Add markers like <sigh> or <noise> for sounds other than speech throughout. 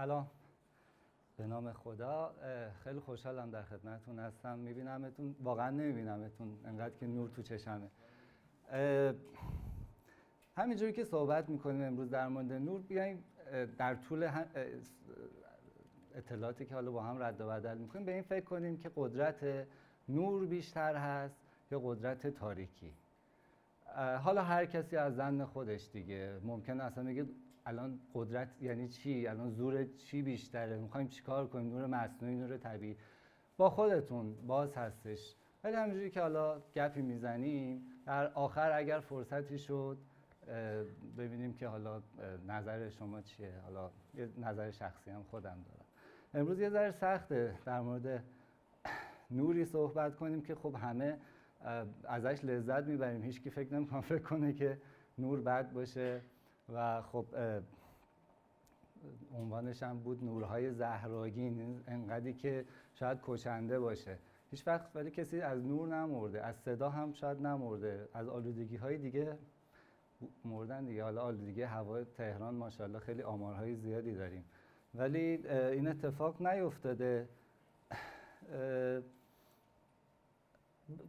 سلام. به نام خدا. خیلی خوشحالم در خدمتتون هستم. میبینمتون واقعا نمیبینمتون انقدر که نور تو چشمه. همینجوری که صحبت می‌کنیم امروز در مورد نور بیایم در طول اطلاعاتی که حالا با هم رد و بدل می‌کنیم به این فکر کنیم که قدرت نور بیشتر هست یا قدرت تاریکی؟ حالا هر کسی از زن خودش دیگه ممکن اصلا بگه الان قدرت یعنی چی؟ الان زور چی بیشتره؟ می‌خوایم چیکار کنیم؟ نور مصنوعی نور طبیعی. با خودتون باز هستش. ولی همینجوری که حالا گپی می‌زنیم در آخر اگر فرصتی شد ببینیم که حالا نظر شما چیه؟ حالا یه نظر شخصی هم خودم دارم. امروز یه ذره سخته در مورد نوری صحبت کنیم که خب همه ازش لذت می‌بریم. هیچکی فکر نمی‌کنه فکر کنه که نور بد باشه. و خب عنوانش هم بود نورهای زهراگین. انقدری که شاید کشنده باشه. هیچ وقت ولی کسی از نور نمرده از صدا هم شاید نمرده. از آلودگی های دیگه مردن دیگه. حالا آلودگی هوای تهران ماشاءالله خیلی آمارهای زیادی داریم. ولی این اتفاق نیفتاده.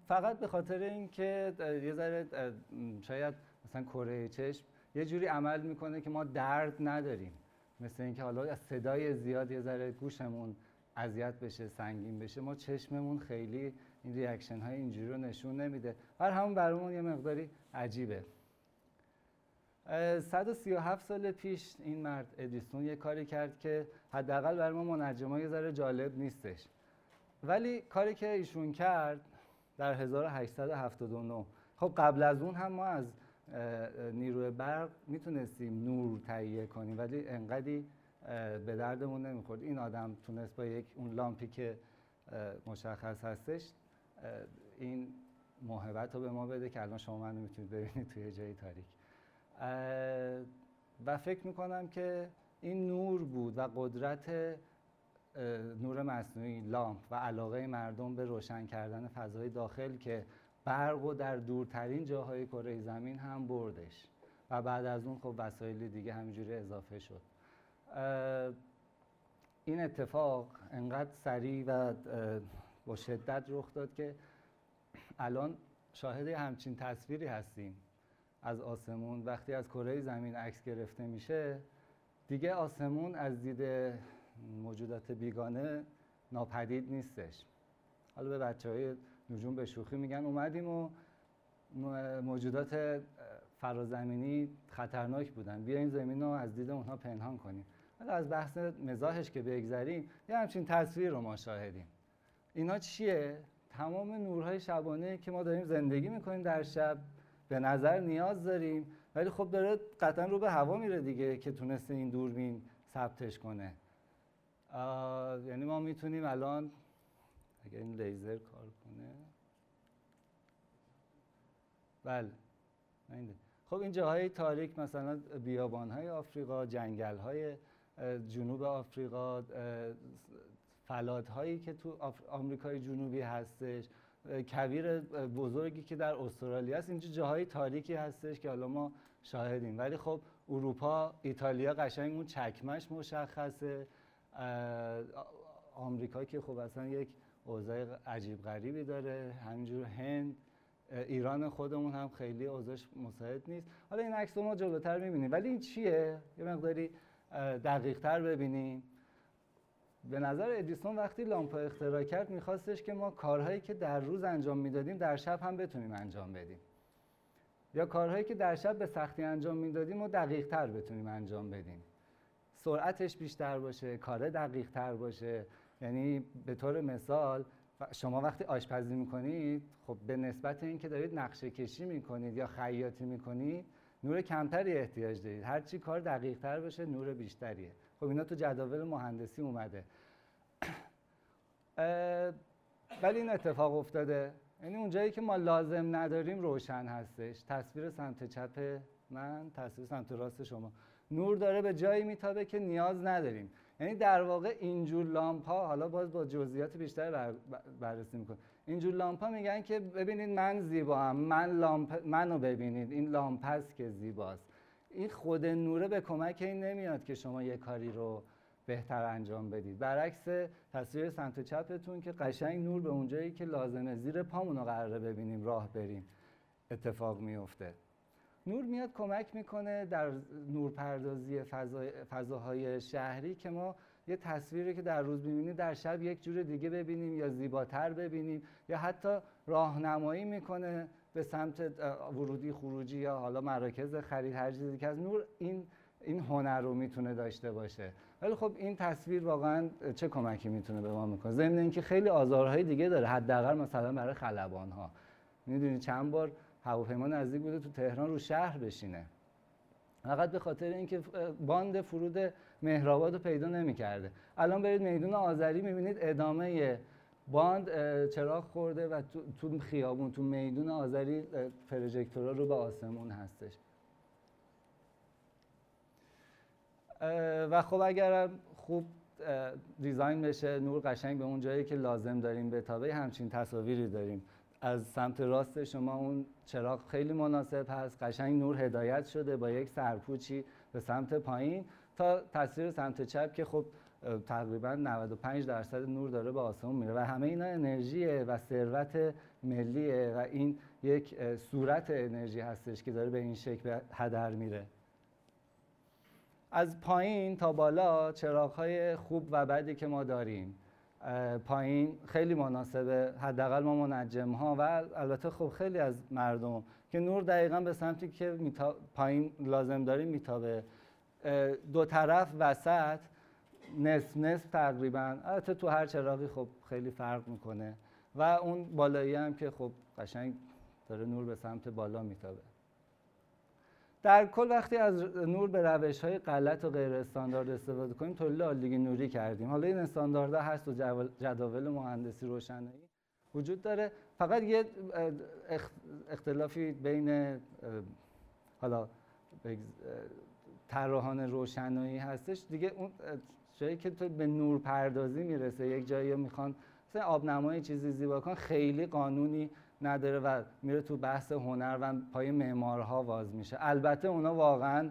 فقط به خاطر اینکه یه ذره شاید مثلا کره چشم یه جوری عمل می‌کنه که ما درد نداریم. مثل اینکه حالا از صدای زیاد یه ذره گوشمون اذیت بشه سنگین بشه ما چشممون خیلی این reaction های اینجوری رو نشون نمیده. برا همون برامون یه مقداری عجیبه. 137 سال پیش این مرد ادیسون یه کاری کرد که حداقل برای ما منجما یه ذره جالب نیستش. ولی کاری که ایشون کرد در 1879 خب قبل از اون هم ما از نیروی برق می‌تونستیم نور تهیه کنیم ولی انقدی به دردمون نمی‌خورد. این آدم تونست با یک اون لامپی که مشخص هستش این موهبت رو به ما بده که الان شما من می‌تونید ببینید توی جای تاریک. و فکر می‌کنم که این نور بود و قدرت نور مصنوعی لامپ و علاقه مردم به روشن کردن فضای داخل که برق و در دورترین جاهای کره زمین هم بردش. و بعد از اون خب وسایل دیگه همینجوری اضافه شد. این اتفاق انقدر سریع و با شدت رخ داد که الان شاهد همچین تصویری هستیم از آسمون. وقتی از کره زمین عکس گرفته میشه دیگه آسمون از دید موجودات بیگانه ناپدید نیستش. حالا به بچه های نجوم به شوخی میگن. اومدیم و موجودات فرازمینی خطرناک بودن. بیاین زمین رو از دید اونها پنهان کنیم. حالا از بحث مزاحش که بگذریم یه همچین تصویر رو ما شاهدیم. اینا چیه؟ تمام نورهای شبانه که ما داریم زندگی می‌کنیم در شب به نظر نیاز داریم. ولی خب داره قطعا رو به هوا میره دیگه که تونسته این دوربین ثبتش کنه. یعنی ما می‌تونیم الان اگر این لیزر کار کنه. بله. خب این جاهای تاریک مثلا بیابان های آفریقا جنگل های جنوب آفریقا فلات هایی که تو آمریکای جنوبی هستش کویر بزرگی که در استرالیا هست اینجا جاهای تاریکی هستش که حالا ما شاهدیم. ولی خب اروپا ایتالیا قشنگ اون چکمش مشخصه. آمریکا که خب اصلا یک اوضاع عجیب غریبی داره. همینجور هند ایران خودمون هم خیلی اوضاعش مساعد نیست. حالا این عکس ما جلوتر می‌بینیم. ولی این چیه؟ یه مقداری دقیق تر ببینیم. به نظر ادیسون وقتی لامپ اختراع کرد میخواستش که ما کارهایی که در روز انجام می‌دادیم در شب هم بتونیم انجام بدیم. یا کارهایی که در شب به سختی انجام می‌دادیم و دقیق تر بتونیم انجام بدیم. سرعتش بیشتر باشه کاره دقیق تر باشه. یعنی به طور مثال شما وقتی آشپزی می‌کنید خب به نسبت اینکه دارید نقشه کشی می‌کنید یا خیاطی می‌کنید نور کمتری احتیاج دارید. هرچی کار دقیق تر بشه نور بیشتریه. خب اینا تو جداول مهندسی اومده. <coughs> ولی این اتفاق افتاده. یعنی اونجایی که ما لازم نداریم روشن هستش. تصویر سمت چپ من تصویر سمت راست شما. نور داره به جایی میتابه که نیاز نداریم. یعنی در واقع اینجور لامپ ها حالا باز با جزئیات بیشتر بررسی می‌کنم. اینجور لامپ ها میگن که ببینید من زیبا هم من لامپ منو ببینید این لامپ است که زیباست. این خود نوره به کمک این نمیاد که شما یه کاری رو بهتر انجام بدید. برعکس تصویر سمت چپتون که قشنگ نور به اونجایی که لازمه زیر پامون رو قراره ببینیم راه بریم اتفاق میفته نور میاد کمک می‌کنه در نورپردازی فضاهای شهری که ما یه تصویری که در روز ببینیم در شب یک جور دیگه ببینیم یا زیباتر ببینیم یا حتی راهنمایی می‌کنه به سمت ورودی خروجی یا حالا مراکز خرید هر چیزی که از نور این این هنر رو می‌تونه داشته باشه. ولی خب این تصویر واقعا چه کمکی می‌تونه به ما می‌کنه؟ ضمن اینکه خیلی آزارهای دیگه داره حداقل مثلا برای خلبان ها می‌دونید چند بار هواپیما نزدیک بوده تو تهران رو شهر بشینه. فقط به خاطر اینکه باند فرود مهرآباد رو پیدا نمی‌کرده. الان برید میدون آذری می‌بینید ادامه باند چراغ خورده و تو, خیابون تو میدون آذری پروژکتورا رو به آسمون هستش. و خب اگر خوب دیزاین بشه نور قشنگ به اون جایی که لازم داریم به تابه همچین تصاویری داریم. از سمت راست شما اون چراغ خیلی مناسب هست. قشنگ نور هدایت شده با یک سرپوچی به سمت پایین تا تصویر سمت چپ که خب تقریبا 95 درصد نور داره به آسمون میره و همه اینا انرژیه و ثروت ملیه و این یک صورت انرژی هستش که داره به این شکل هدر میره. از پایین تا بالا چراغ های خوب و بدی که ما داریم. پایین خیلی مناسبه. حداقل ما منجم ها و البته خب خیلی از مردم که نور دقیقا به سمتی که پایین لازم داریم میتابه. دو طرف وسط نصف نصف تقریبا. البته تو هر چراغی خب خیلی فرق می‌کنه. و اون بالایی هم که خب قشنگ داره نور به سمت بالا میتابه. در کل وقتی از نور به روش های غلط و غیر استاندارد استفاده کنیم تولید آلودگی نوری کردیم. حالا این استانداردها هست و جداول مهندسی روشنایی وجود داره. فقط یه اختلافی بین حالا طراحان روشنایی هستش. دیگه اون جایی که تو به نور پردازی می‌رسه یک جایی می‌خوان مثلا آبنمای چیزی زیبا کن خیلی قانونی نداره و میره تو بحث هنر و پای معمارها واز میشه. البته اونا واقعا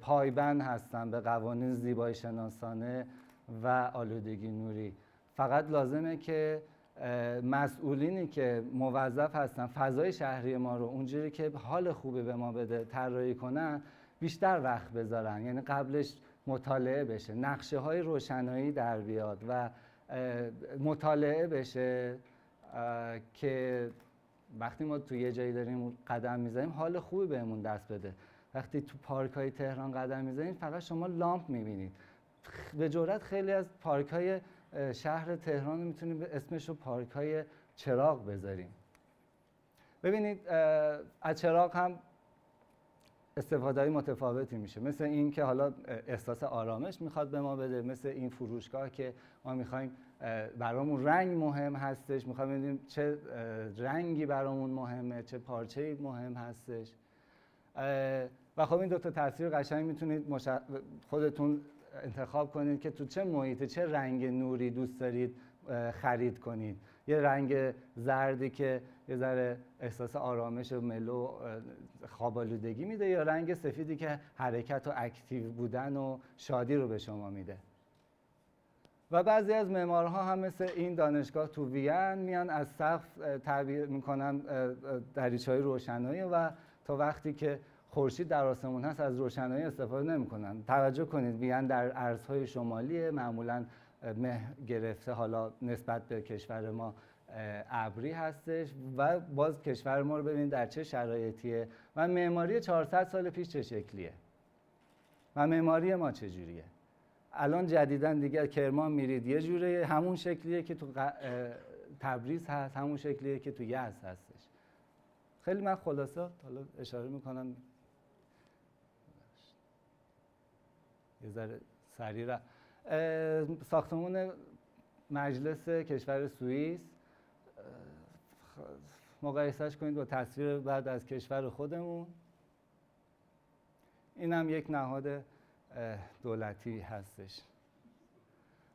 پایبند هستن به قوانین زیبایی شناسانه و آلودگی نوری. فقط لازمه که مسئولینی که موظف هستن فضای شهری ما رو اونجوری که حال خوبی به ما بده طراحی کنن بیشتر وقت بذارن. یعنی قبلش مطالعه بشه نقشه های روشنایی در بیاد و مطالعه بشه. که وقتی ما تو یه جایی داریم قدم می‌زنیم حال خوبی بهمون دست بده. وقتی تو پارک های تهران قدم می‌زنید فقط شما لامپ می‌بینید. به جورت خیلی از پارک های شهر تهران می‌تونیم اسمش رو پارک های چراغ بذاریم. ببینید از چراغ هم استفاده های متفاوتی میشه. مثل این که حالا احساس آرامش می‌خواد به ما بده مثل این فروشگاه که ما می‌خوایم برامون رنگ مهم هستش. می‌خوایم ببینیم چه رنگی برامون مهمه چه پارچه مهم هستش. و خب این دو تا تصویر قشنگ می‌تونید خودتون انتخاب کنید که تو چه محیط چه رنگ نوری دوست دارید خرید کنید. یه رنگ زردی که یه ذره احساس آرامش و ملو خوابالودگی میده یا رنگ سفیدی که حرکت و اکتیو بودن و شادی رو به شما میده. و بعضی از معمارها هم مثل این دانشگاه تو وین میان از سقف تعبیر می‌کنن دریچه های روشنایی و تا وقتی که خورشید در آسمون هست از روشنایی استفاده نمی‌کنن. توجه کنید وین در ارزهای شمالی معمولا مه گرفته حالا نسبت به کشور ما ابری هستش و باز کشور ما رو ببینید در چه شرایطیه و معماری 400 سال پیش چه شکلیه؟ و معماری ما چجوریه الان جدیدن دیگه کرمان میرید یه جوره همون شکلیه که تو تبریز هست همون شکلیه که تو یزد هستش. خیلی من خلاصه حالا اشاره می‌کنم. یه ذره سریع ساختمون مجلس کشور سوئیس. مقایسهش کنید با تصویر بعد از کشور خودمون. این هم یک نهاد دولتی هستش.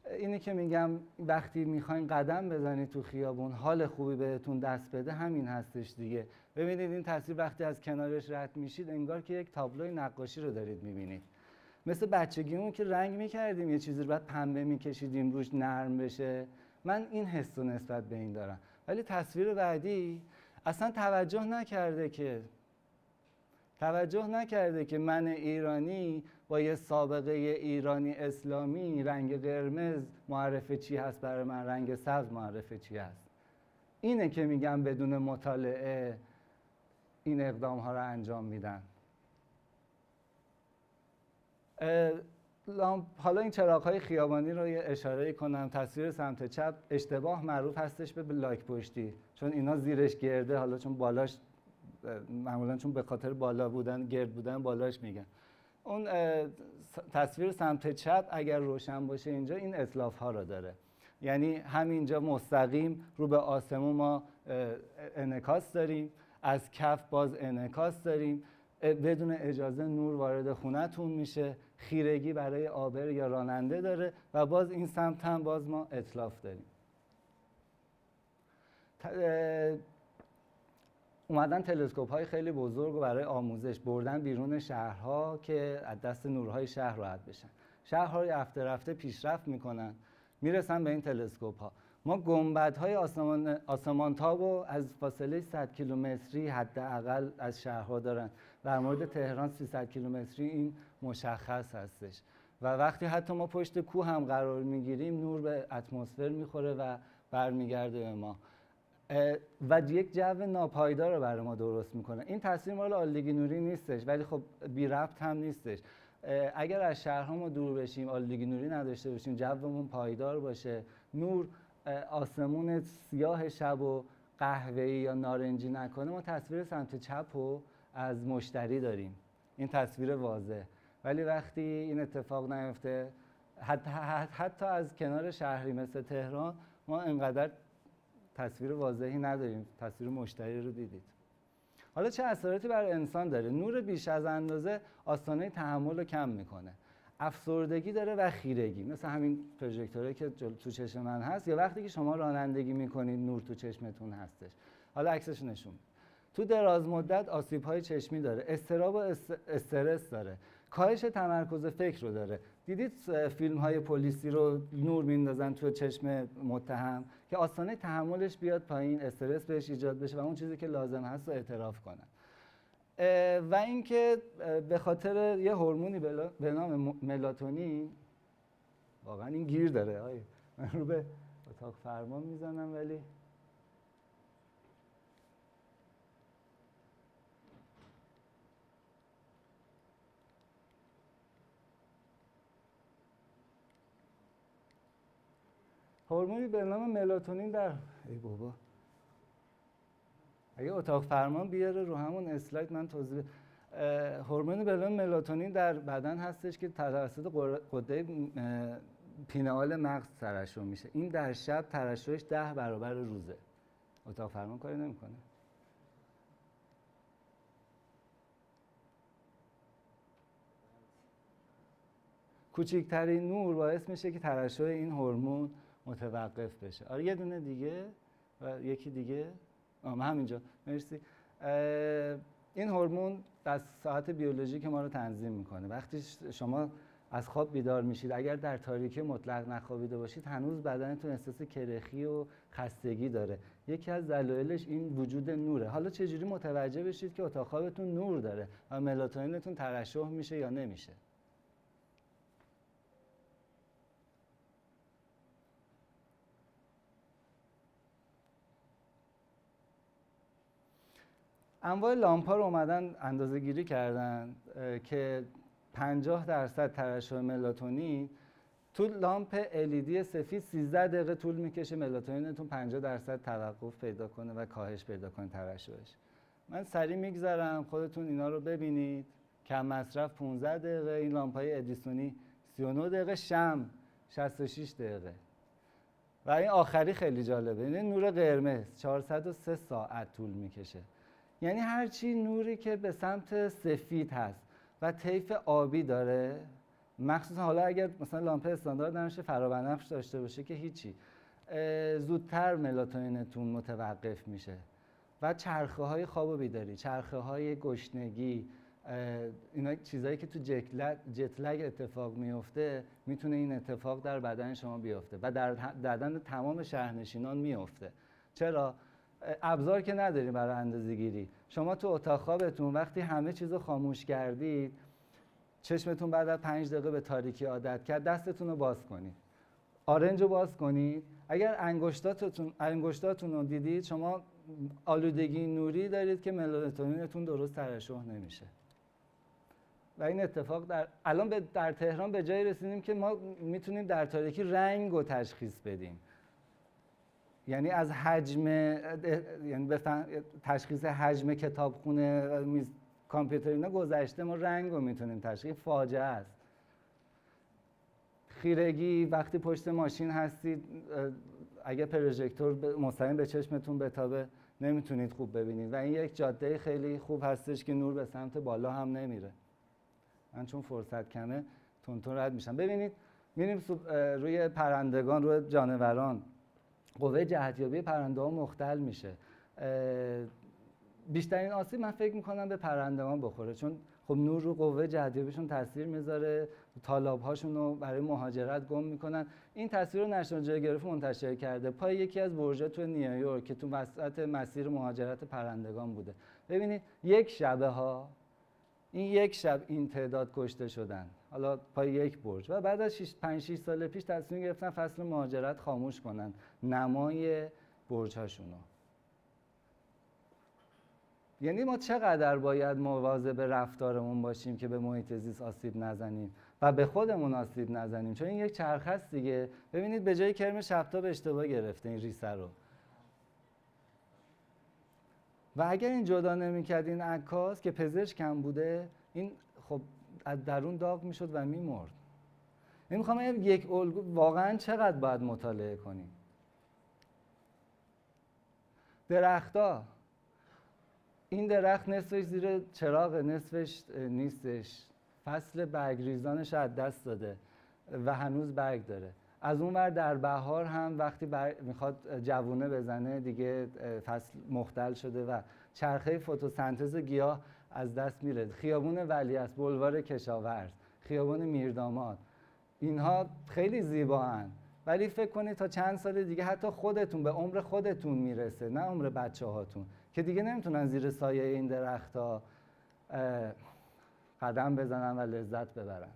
اینی که میگم وقتی می‌خواین قدم بزنید تو خیابون حال خوبی بهتون دست بده همین هستش دیگه. ببینید این تصویر وقتی از کنارش رد میشید انگار که یک تابلوی نقاشی رو دارید می‌بینید. مثل بچگیمون که رنگ می‌کردیم یه چیزی رو بعد پنبه میکشیدیم روش نرم بشه. من این حس و نسبت به این دارم. ولی تصویر بعدی اصلا توجه نکرده که توجه نکرده که من ایرانی با یه سابقه ایرانی اسلامی رنگ قرمز معرف چی هست برای من؟ رنگ سبز معرف چی هست؟ اینه که میگم بدون مطالعه این اقدام ها رو انجام میدن. حالا این چراغ های خیابانی رو یه اشاره کنم. تصویر سمت چپ اشتباه معروف هستش به لاک پشتی چون اینا زیرش گرده. حالا چون بالاش معمولا چون به خاطر بالا بودن گرد بودن بالاش میگن. اون تصویر سمت چپ اگر روشن باشه اینجا این اطلاف ها رو داره. یعنی همینجا مستقیم رو به آسمون ما انکاس داریم. از کف باز انکاس داریم. بدون اجازه نور وارد خونتون میشه. خیرگی برای آبر یا راننده داره و باز این سمت هم باز ما اطلاف داریم. اومدن تلسکوپ های خیلی بزرگ و برای آموزش بردن بیرون شهرها که از دست نورهای شهر راحت بشن. شهرها رفته رفته پیشرفت می‌کنن می‌رسن به این تلسکوپ ها ما گنبد های آسمان, آسمان از فاصله 100 کیلومتری حداقل از شهرها دارن. در مورد تهران 300 کیلومتری این مشخص هستش. و وقتی حتی ما پشت کوه هم قرار می‌گیریم نور به اتمسفر می‌خوره و برمیگرده به ما. و یک جو ناپایدار رو برای ما درست می‌کنه. این تصویر مال آلودگی نوری نیستش ولی خب بی ربط هم نیستش. اگر از شهرها ما دور بشیم آلودگی نوری نداشته باشیم جومون پایدار باشه نور آسمون سیاه شب و قهوه‌ای یا نارنجی نکنه ما تصویر سمت چپ رو از مشتری داریم. این تصویر واضح ولی وقتی این اتفاق نیفته حتی, حتی از کنار شهری مثل تهران ما انقدر تصویر واضحی نداریم. تصویر مشتری رو دیدید. حالا چه اثراتی بر انسان داره؟ نور بیش از اندازه آستانه تحمل رو کم می‌کنه. افسردگی داره و خیرگی. مثل همین پروژکتوری که تو چشم من هست یا وقتی که شما رانندگی می‌کنید نور تو چشمتون هستش. حالا عکسش نشون تو دراز مدت آسیب های چشمی داره استراب و استرس داره کاهش تمرکز فکر رو داره. دیدید فیلم های پلیسی رو نور میندازن تو چشم متهم که آستانه تحملش بیاد پایین استرس بهش ایجاد بشه و اون چیزی که لازم هست رو اعتراف کنن. و اینکه به خاطر یه هورمونی به نام ملاتونین واقعا این گیر داره آی من رو به اتاق فرمان می‌زنم ولی. هورمونی به نام ملاتونین در ای بابا. اگه اتاق فرمان بیاره رو همون اسلاید من توضیح هورمون نام ملاتونین در بدن هستش که توسط قده پینال مغز ترشح میشه. این در شب ترشحش ده برابر روزه. اتاق فرمان کاری نمی‌کنه. کوچکترین نور باعث میشه که ترشح این هورمون متوقف بشه. آره یه دونه دیگه و یکی دیگه. آم همینجا. مرسی. این هورمون از ساعت بیولوژیک ما رو تنظیم می‌کنه. وقتی شما از خواب بیدار میشید اگر در تاریکی مطلق نخوابیده باشید هنوز بدنتون احساس کرخی و خستگی داره. یکی از دلایلش این وجود نوره. حالا چجوری متوجه بشید که اتاق خوابتون نور داره و ملاتونینتون ترشح میشه یا نمیشه؟ انواع لامپ ها رو اومدن اندازه گیری کردن که 50 درصد ترشح ملاتونین تو لامپ LED سفید 13 دقیقه طول می‌کشه ملاتونینتون 50 درصد توقف پیدا کنه و کاهش پیدا کنه ترشحش. من سریع میگذرم خودتون اینا رو ببینید. کم مصرف 15 دقیقه این لامپ های ادیسونی 39 دقیقه شم 66 دقیقه. و این آخری خیلی جالبه این نور قرمز 403 ساعت طول می‌کشه. یعنی هرچی نوری که به سمت سفید هست و طیف آبی داره مخصوصا حالا اگر مثلا لامپ استاندارد نمیشه فرابنفش داشته باشه که هیچی. زودتر ملاتونینتون متوقف میشه و چرخه های خواب و بیداری چرخه های گشنگی اینا چیزایی که تو جتلگ اتفاق میفته می‌تونه این اتفاق در بدن شما بیفته و در بدن تمام شهرنشینان میفته چرا؟ ابزار که نداریم برای اندازه گیری. شما تو اتاق خوابتون وقتی همه چیز رو خاموش کردید چشمتون بعد از پنج دقیقه به تاریکی عادت کرد دستتون رو باز کنید. آرنج رو باز کنید. اگر انگشتاتتون انگشتاتون رو دیدید شما آلودگی نوری دارید که ملاتونینتون درست ترشح نمیشه. و این اتفاق در الان در تهران به جایی رسیدیم که ما می‌تونیم در تاریکی رنگ رو تشخیص بدیم. یعنی از حجم یعنی تشخیص حجم کتابخونه میز کامپیوتر اینا گذشته ما رنگ رو می‌تونیم تشخیص. فاجعه است. خیرگی وقتی پشت ماشین هستید اگه پروژکتور مستقیم به چشمتون بتابه نمی‌تونید خوب ببینید. و این یک جاده خیلی خوب هستش که نور به سمت بالا هم نمیره. من چون فرصت کمه تونتون رد میشم. ببینید میریم روی پرندگان روی جانوران. قوه جهتیابی پرنده ها مختل میشه. بیشترین آسیب من فکر می‌کنم به پرندگان بخوره. چون خب نور رو قوه جهتیابیشون تاثیر می‌ذاره طالاب هاشون رو برای مهاجرت گم می‌کنن. این تصویر رو نشنال جیوگرافی منتشر کرده. پای یکی از برج‌ها تو نیویورک که تو وسط مسیر مهاجرت پرندگان بوده. ببینید یک شبه ها این یک شب این تعداد کشته شدن. حالا پای یک برج. و بعد از 5 6 سال پیش تصمیم گرفتن فصل مهاجرت خاموش کنن. نمای برج هاشونو یعنی ما چقدر باید مواظب رفتارمون باشیم که به محیط زیست آسیب نزنیم و به خودمون آسیب نزنیم؟ چون این یک چرخ هست دیگه. ببینید به جای کرم شبتاب اشتباه گرفته این ریسه رو. و اگر این جدا نمی‌کرد این عکاس که پزشک هم بوده این از درون داغ می‌شد و میمرد. این می‌خوام یک الگو واقعا چقدر باید مطالعه کنیم. درختها. این درخت نصفش زیر چراغ نصفش نیستش. فصل برگریزانش از دست داده و هنوز برگ داره. از اون ور در بهار هم وقتی می‌خواد جوونه بزنه دیگه فصل مختل شده و چرخه فتوسنتز گیاه از دست میره. خیابون ولی است بلوار کشاورز خیابون میرداماد. اینها خیلی زیبا ولی فکر کنید تا چند سال دیگه حتی خودتون به عمر خودتون می‌رسه نه عمر بچه هاتون که دیگه نمی‌تونن زیر سایه این درخت ها قدم بزنن و لذت ببرن.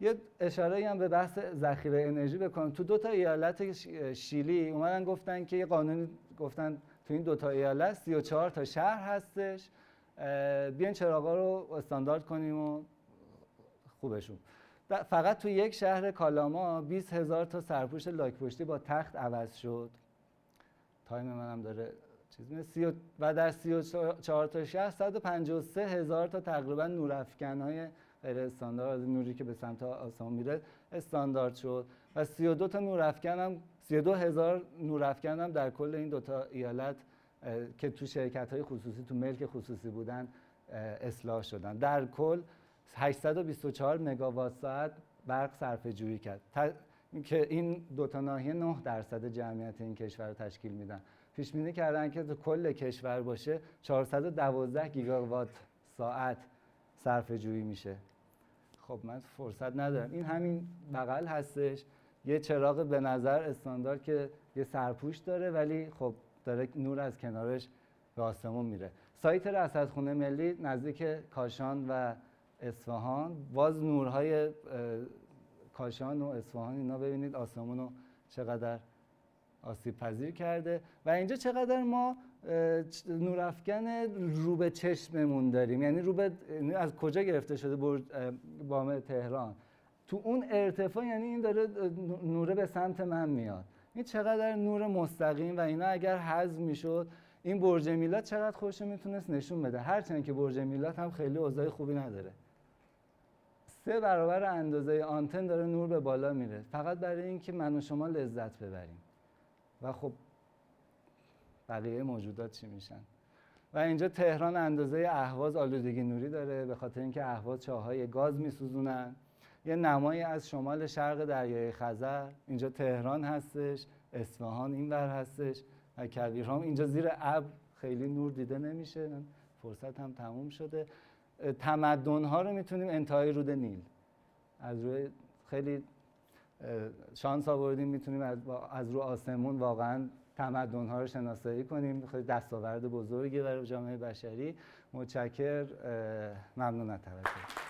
یه اشاره هم به بحث ذخیره انرژی بکنم. تو دو تا ایالت شیلی اومدن گفتن که یه قانونی گفتن تو این دو تا ایالت 34 تا شهر هستش. بیاین چراغا رو استاندارد کنیم و خوبشون. فقط تو یک شهر کالاما 20 هزار تا سرپوش لاک پشتی با تخت عوض شد. time منم داره چیز سی و در 34 تا شهر 153 هزار تا تقریبا نورافکن های غیر استاندارد نوری که به سمت آسمان میره استاندارد شد. و 32 تا نورافکن هم 32 هزار نورافکن هم در کل این دو تا ایالت که تو شرکت های خصوصی تو ملک خصوصی بودن اصلاح شدن. در کل 824 مگاوات ساعت برق صرفه جویی کرد که این دو تا ناحیه 9 درصد جمعیت این کشور رو تشکیل میدن. پیش بینی کردن که تو کل کشور باشه 412 گیگاوات ساعت صرفه جویی میشه. خب من فرصت ندارم. این همین بغل هستش. یه چراغ به نظر استاندارد که یه سرپوش داره ولی خب داره نور از کنارش به آسمون میره. سایت رصدخونه ملی نزدیک کاشان و اصفهان. باز نورهای کاشان و اصفهان اینا ببینید آسمون رو چقدر آسیب پذیر کرده. و اینجا چقدر ما نورافکن رو به چشممون داریم. یعنی رو از کجا گرفته شده بام تهران؟ تو اون ارتفاع یعنی این داره نوره به سمت من میاد. این چقدر نور مستقیم و اینا اگر حذف می‌شد این برج میلاد چقدر خوش می‌تونست نشون بده. هرچند که برج میلاد هم خیلی اوضاع خوبی نداره. سه برابر اندازه آنتن داره نور به بالا میره. فقط برای اینکه من و شما لذت ببریم. و خب بقیه موجودات چی میشن؟ و اینجا تهران اندازه اهواز آلودگی نوری داره به خاطر اینکه اهواز چاهای گاز میسوزونن. یه نمایی از شمال شرق دریای خزر. اینجا تهران هستش اصفهان این ور هستش و کویرهام اینجا زیر ابر خیلی نور دیده نمیشه. فرصت هم تموم شده. تمدن ها رو می‌تونیم انتهای رود نیل. از روی خیلی شانس آوردیم می‌تونیم از, از رو آسمون واقعا تمدن ها رو شناسایی کنیم. خیلی دستاورد بزرگی برای جامعه بشری. متشکر. ممنون از توجه